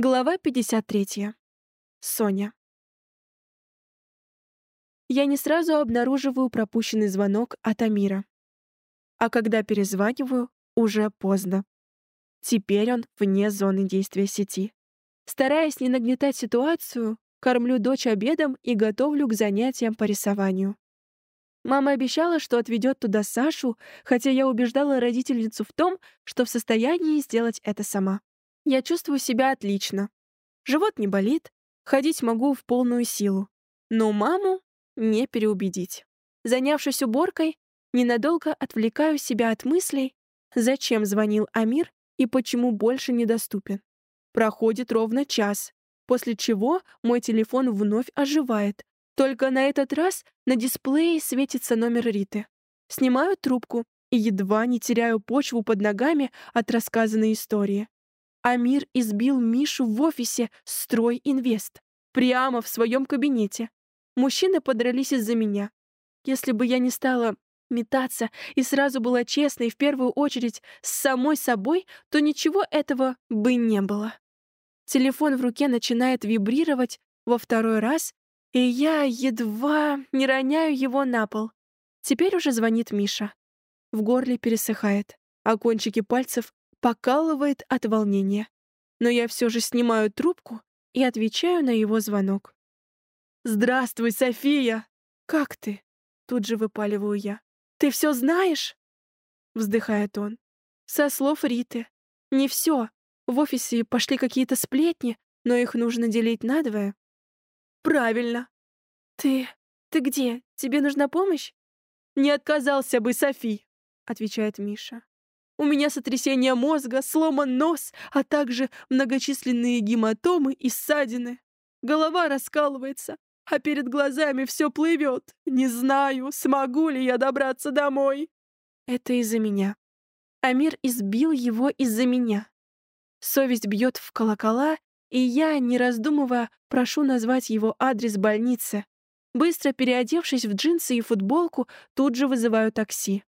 Глава 53. Соня. Я не сразу обнаруживаю пропущенный звонок от Амира. А когда перезваниваю, уже поздно. Теперь он вне зоны действия сети. Стараясь не нагнетать ситуацию, кормлю дочь обедом и готовлю к занятиям по рисованию. Мама обещала, что отведет туда Сашу, хотя я убеждала родительницу в том, что в состоянии сделать это сама. Я чувствую себя отлично. Живот не болит, ходить могу в полную силу. Но маму не переубедить. Занявшись уборкой, ненадолго отвлекаю себя от мыслей, зачем звонил Амир и почему больше недоступен. Проходит ровно час, после чего мой телефон вновь оживает. Только на этот раз на дисплее светится номер Риты. Снимаю трубку и едва не теряю почву под ногами от рассказанной истории. Амир избил Мишу в офисе «Строй Инвест» прямо в своем кабинете. Мужчины подрались из-за меня. Если бы я не стала метаться и сразу была честной в первую очередь с самой собой, то ничего этого бы не было. Телефон в руке начинает вибрировать во второй раз, и я едва не роняю его на пол. Теперь уже звонит Миша. В горле пересыхает, а кончики пальцев покалывает от волнения. Но я все же снимаю трубку и отвечаю на его звонок. «Здравствуй, София!» «Как ты?» Тут же выпаливаю я. «Ты все знаешь?» Вздыхает он. Со слов Риты. Не все. В офисе пошли какие-то сплетни, но их нужно делить надвое. «Правильно!» «Ты... ты где? Тебе нужна помощь?» «Не отказался бы, Софи!» — отвечает Миша. У меня сотрясение мозга, сломан нос, а также многочисленные гематомы и ссадины. Голова раскалывается, а перед глазами все плывет. Не знаю, смогу ли я добраться домой. Это из-за меня. Амир избил его из-за меня. Совесть бьет в колокола, и я, не раздумывая, прошу назвать его адрес больницы. Быстро переодевшись в джинсы и футболку, тут же вызываю такси.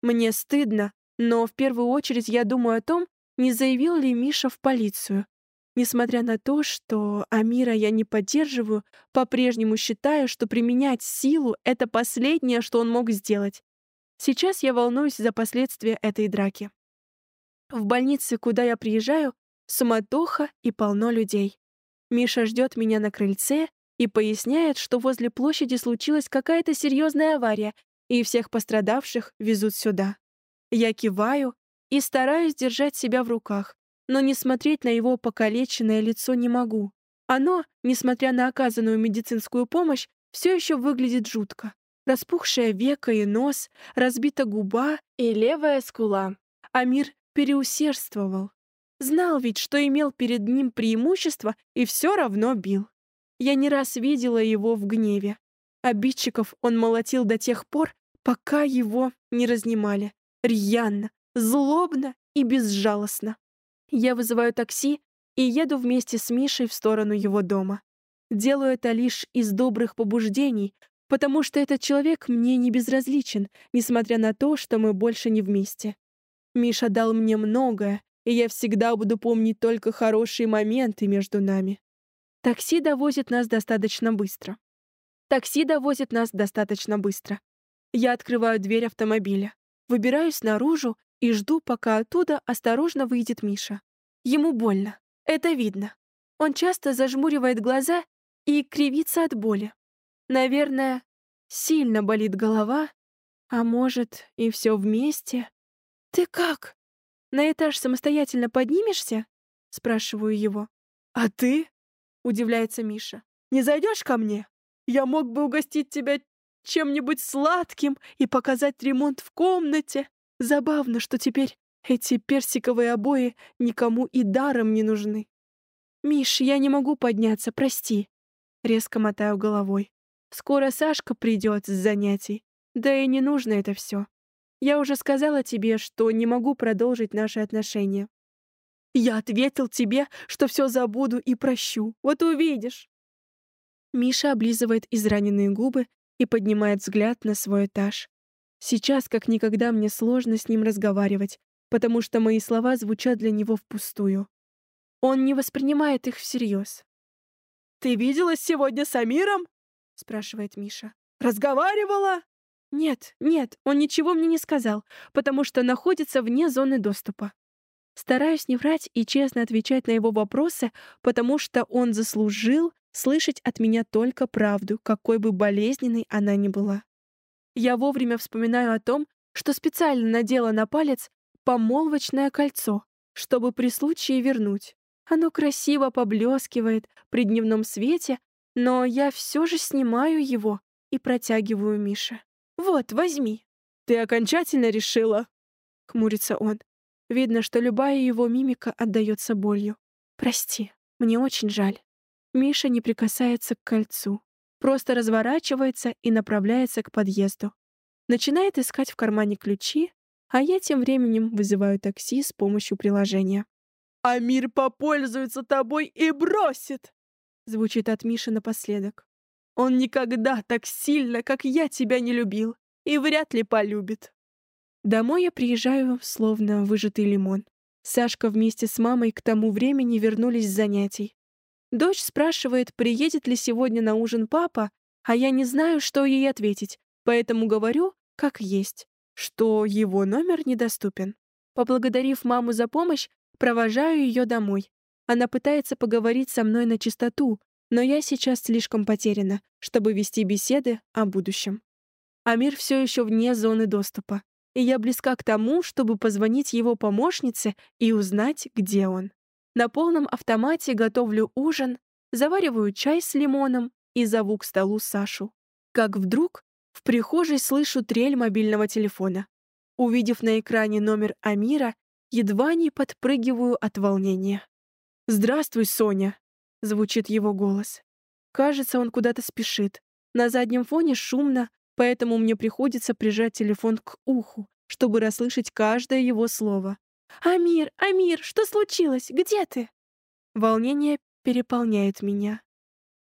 Мне стыдно, но в первую очередь я думаю о том, не заявил ли Миша в полицию. Несмотря на то, что Амира я не поддерживаю, по-прежнему считаю, что применять силу — это последнее, что он мог сделать. Сейчас я волнуюсь за последствия этой драки. В больнице, куда я приезжаю, суматоха и полно людей. Миша ждет меня на крыльце и поясняет, что возле площади случилась какая-то серьезная авария, и всех пострадавших везут сюда. Я киваю и стараюсь держать себя в руках, но не смотреть на его покалеченное лицо не могу. Оно, несмотря на оказанную медицинскую помощь, все еще выглядит жутко. Распухшее веко и нос, разбита губа и левая скула. Амир переусердствовал. Знал ведь, что имел перед ним преимущество и все равно бил. Я не раз видела его в гневе. Обидчиков он молотил до тех пор, пока его не разнимали. Рьяно, злобно и безжалостно. Я вызываю такси и еду вместе с Мишей в сторону его дома. Делаю это лишь из добрых побуждений, потому что этот человек мне не безразличен, несмотря на то, что мы больше не вместе. Миша дал мне многое, и я всегда буду помнить только хорошие моменты между нами. Такси довозит нас достаточно быстро. Такси довозит нас достаточно быстро. Я открываю дверь автомобиля. Выбираюсь наружу и жду, пока оттуда осторожно выйдет Миша. Ему больно. Это видно. Он часто зажмуривает глаза и кривится от боли. Наверное, сильно болит голова, а может, и все вместе. «Ты как? На этаж самостоятельно поднимешься?» — спрашиваю его. «А ты?» — удивляется Миша. «Не зайдешь ко мне? Я мог бы угостить тебя чем-нибудь сладким и показать ремонт в комнате. Забавно, что теперь эти персиковые обои никому и даром не нужны. «Миш, я не могу подняться, прости». Резко мотаю головой. «Скоро Сашка придет с занятий. Да и не нужно это все. Я уже сказала тебе, что не могу продолжить наши отношения. Я ответил тебе, что все забуду и прощу. Вот увидишь. Миша облизывает израненные губы и поднимает взгляд на свой этаж. Сейчас, как никогда, мне сложно с ним разговаривать, потому что мои слова звучат для него впустую. Он не воспринимает их всерьез. «Ты виделась сегодня с Амиром?» — спрашивает Миша. «Разговаривала?» «Нет, нет, он ничего мне не сказал, потому что находится вне зоны доступа. Стараюсь не врать и честно отвечать на его вопросы, потому что он заслужил слышать от меня только правду, какой бы болезненной она ни была. Я вовремя вспоминаю о том, что специально надела на палец помолвочное кольцо, чтобы при случае вернуть. Оно красиво поблескивает при дневном свете, но я все же снимаю его и протягиваю Мише. «Вот, возьми». «Ты окончательно решила?» — хмурится он. Видно, что любая его мимика отдается болью. «Прости, мне очень жаль». Миша не прикасается к кольцу, просто разворачивается и направляется к подъезду. Начинает искать в кармане ключи, а я тем временем вызываю такси с помощью приложения. «Амир попользуется тобой и бросит!» Звучит от Миши напоследок. «Он никогда так сильно, как я тебя не любил, и вряд ли полюбит». Домой я приезжаю, словно выжатый лимон. Сашка вместе с мамой к тому времени вернулись с занятий. Дочь спрашивает, приедет ли сегодня на ужин папа, а я не знаю, что ей ответить, поэтому говорю, как есть, что его номер недоступен. Поблагодарив маму за помощь, провожаю ее домой. Она пытается поговорить со мной на чистоту, но я сейчас слишком потеряна, чтобы вести беседы о будущем. Амир все еще вне зоны доступа и я близка к тому, чтобы позвонить его помощнице и узнать, где он. На полном автомате готовлю ужин, завариваю чай с лимоном и зову к столу Сашу. Как вдруг в прихожей слышу трель мобильного телефона. Увидев на экране номер Амира, едва не подпрыгиваю от волнения. «Здравствуй, Соня!» — звучит его голос. Кажется, он куда-то спешит. На заднем фоне шумно, поэтому мне приходится прижать телефон к уху, чтобы расслышать каждое его слово. «Амир, Амир, что случилось? Где ты?» Волнение переполняет меня.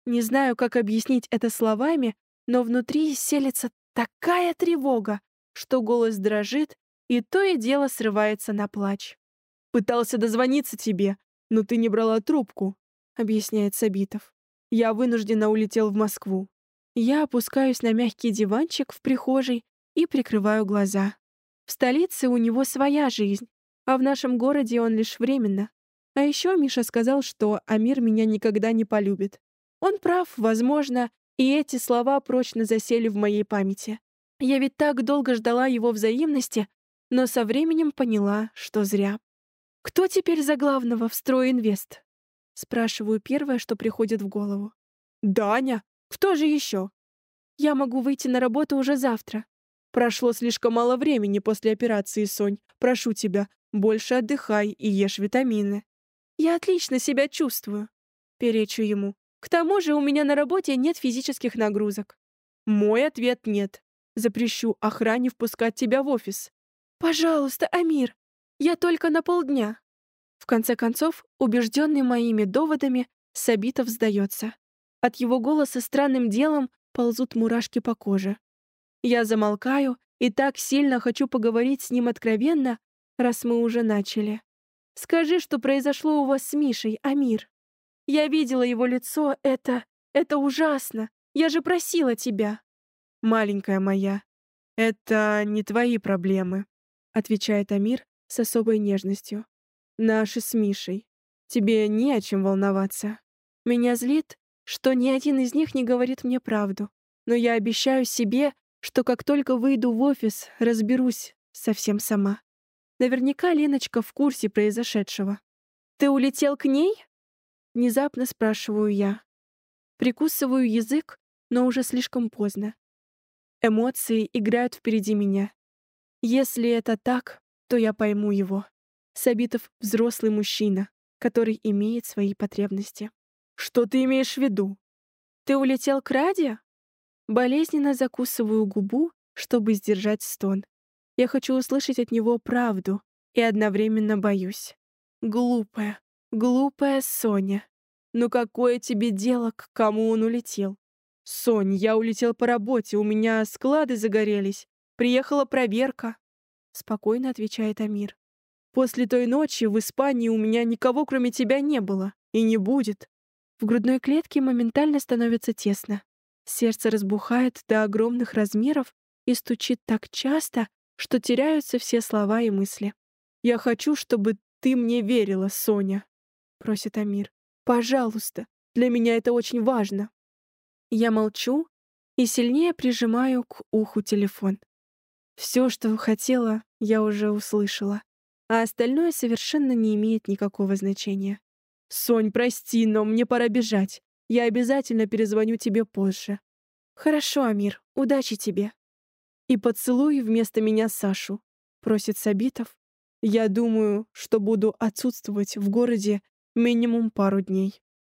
Не знаю, как объяснить это словами, но внутри селится такая тревога, что голос дрожит, и то и дело срывается на плач. «Пытался дозвониться тебе, но ты не брала трубку», — объясняет Сабитов. «Я вынужденно улетел в Москву. Я опускаюсь на мягкий диванчик в прихожей и прикрываю глаза. В столице у него своя жизнь, а в нашем городе он лишь временно. А еще Миша сказал, что Амир меня никогда не полюбит. Он прав, возможно, и эти слова прочно засели в моей памяти. Я ведь так долго ждала его взаимности, но со временем поняла, что зря. «Кто теперь за главного в стройинвест?» Спрашиваю первое, что приходит в голову. «Даня!» Кто же еще? Я могу выйти на работу уже завтра. Прошло слишком мало времени после операции, Сонь. Прошу тебя, больше отдыхай и ешь витамины. Я отлично себя чувствую. Перечу ему. К тому же у меня на работе нет физических нагрузок. Мой ответ нет. Запрещу охране впускать тебя в офис. Пожалуйста, Амир. Я только на полдня. В конце концов, убежденный моими доводами, Сабитов сдается. От его голоса странным делом ползут мурашки по коже. Я замолкаю и так сильно хочу поговорить с ним откровенно, раз мы уже начали. Скажи, что произошло у вас с Мишей, Амир. Я видела его лицо, это... это ужасно. Я же просила тебя. Маленькая моя, это не твои проблемы, отвечает Амир с особой нежностью. Наши с Мишей. Тебе не о чем волноваться. Меня злит, что ни один из них не говорит мне правду. Но я обещаю себе, что как только выйду в офис, разберусь совсем сама. Наверняка Леночка в курсе произошедшего. «Ты улетел к ней?» Внезапно спрашиваю я. Прикусываю язык, но уже слишком поздно. Эмоции играют впереди меня. Если это так, то я пойму его. Сабитов — взрослый мужчина, который имеет свои потребности. Что ты имеешь в виду? Ты улетел к Раде? Болезненно закусываю губу, чтобы сдержать стон. Я хочу услышать от него правду и одновременно боюсь. Глупая, глупая Соня. Ну какое тебе дело, к кому он улетел? Сонь, я улетел по работе, у меня склады загорелись. Приехала проверка. Спокойно отвечает Амир. После той ночи в Испании у меня никого, кроме тебя, не было. И не будет. В грудной клетке моментально становится тесно. Сердце разбухает до огромных размеров и стучит так часто, что теряются все слова и мысли. «Я хочу, чтобы ты мне верила, Соня», — просит Амир. «Пожалуйста, для меня это очень важно». Я молчу и сильнее прижимаю к уху телефон. Все, что хотела, я уже услышала, а остальное совершенно не имеет никакого значения. «Сонь, прости, но мне пора бежать. Я обязательно перезвоню тебе позже». «Хорошо, Амир, удачи тебе». «И поцелуй вместо меня Сашу», — просит Сабитов. «Я думаю, что буду отсутствовать в городе минимум пару дней».